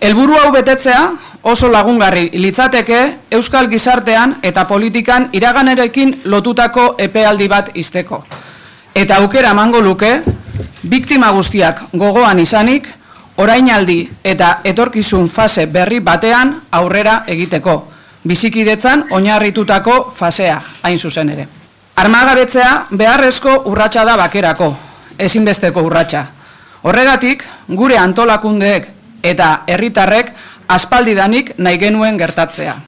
Helburu hau betetzea oso lagungarri litzateke euskal gizartean eta politikan iraganerekin lotutako epealdi bat izteko. Eta aukera emango luke, biktima guztiak gogoan izanik, orainaldi eta etorkizun fase berri batean aurrera egiteko, bizikidetzan oinarritutako fasea, hain zuzen ere. Armagabetzea beharrezko urratsa da bakerako, ezinbesteko urratsa. Horregatik, gure antolakundeek eta herritarrek aspaldidanik nahi genuen gertatzea.